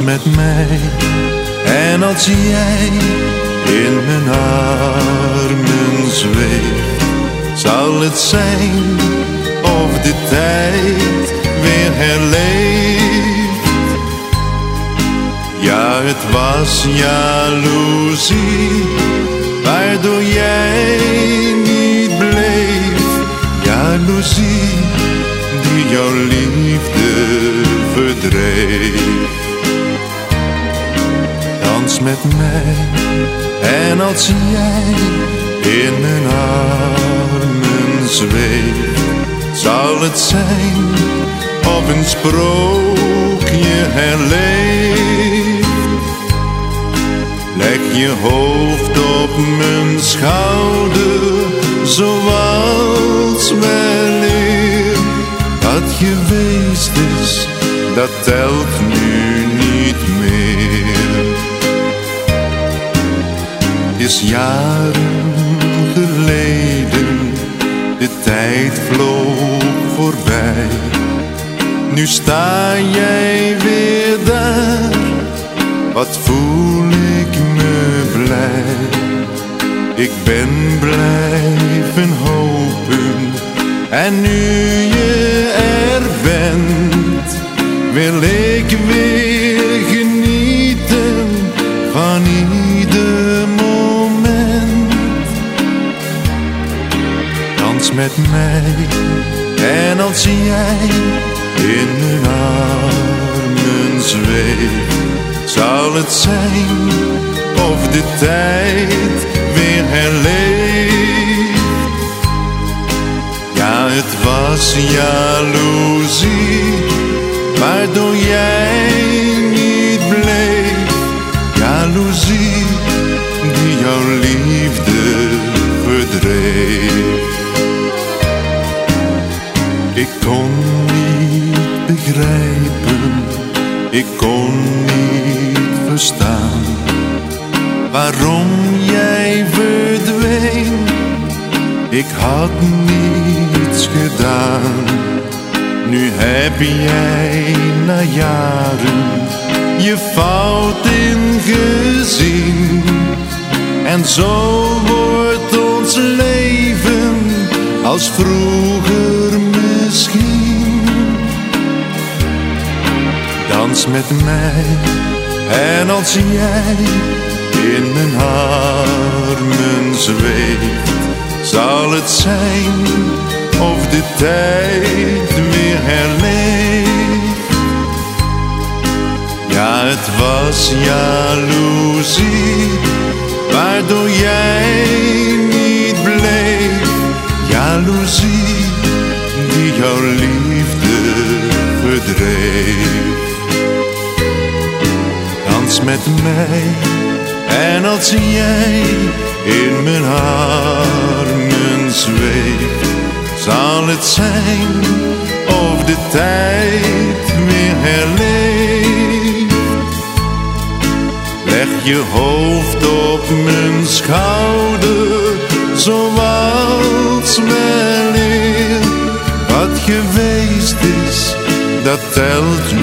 met mij. En als jij in mijn armen zweeft, zal het zijn of de tijd weer herleeft. Ja, het was jaloezie, waardoor jij met mij en als jij in mijn armen zweeft, zal het zijn of een sprookje herleeft. Leg je hoofd op mijn schouder, zoals weleer. Dat geweest is, dat telt nu jaren geleden, de tijd vloog voorbij. Nu sta jij weer daar, wat voel ik me blij. Ik ben blijven hopen en nu je er bent, wil ik weer met mij en als jij in mijn armen zweeft, zal het zijn of de tijd weer herleeft. Ja, het was jaloezie, waardoor jij kon niet begrijpen, ik kon niet verstaan waarom jij verdween. Ik had niets gedaan, nu heb jij na jaren je fout ingezien. En zo wordt ons leven als vroeger misschien. Dans met mij en als jij in mijn armen zweeft, zal het zijn of de tijd weer herleeft. Ja, het was jaloezie, waardoor jij Dans met mij en als jij in mijn armen zweeft, zal het zijn of de tijd weer herleeft. Leg je hoofd op mijn schouder, dat telt